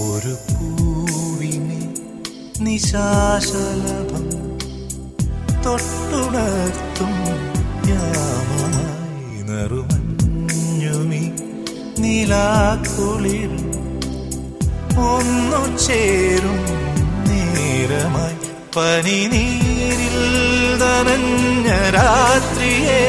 ഒരു പൂവിനെ നിശാശലഭം തൊട്ടുണർത്തും യാമമായി നറുമഞ്ഞുമി നിലാക്കുളിൽ ഒന്നു ചേരും നേരമായി പനി നീരിൽ നനഞ്ഞ രാത്രിയെ.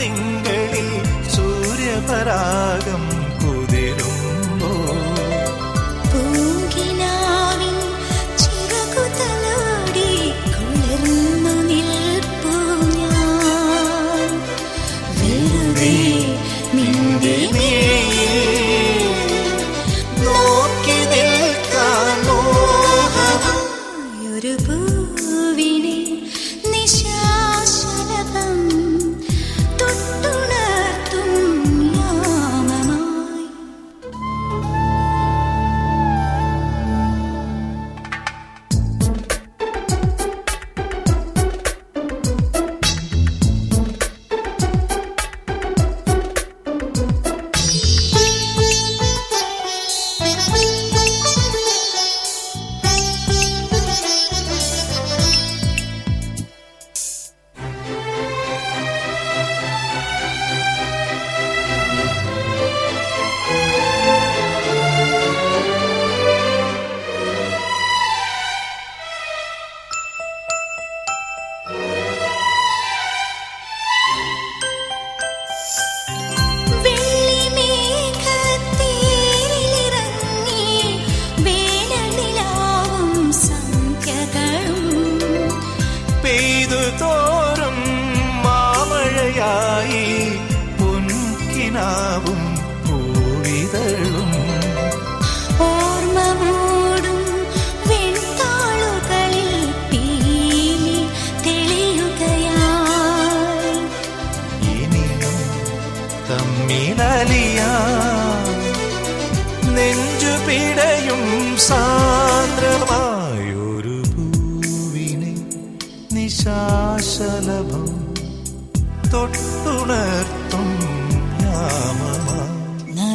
തിങ്കളിൽ സൂര്യപരാഗം ഒരു പൂവിനെ പൊൻകിനാവും പൂവിതളും. തമ്മിലലിയാ. നെഞ്ചു പിടയും സാന്ദ്രമായൊരു പൂവിനെ നിശാശലഭം തൊട്ടുണർത്തും.